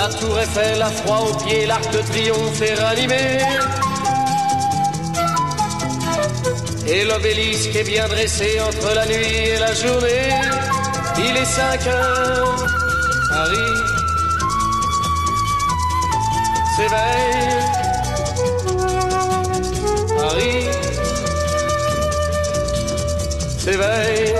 La tour Eiffel a froid aux pieds, l'arc de triomphe est ranimé. Et l'obélisque est bien dressé entre la nuit et la journée. Il est 5 heures, Paris s'éveille. Paris s'éveille.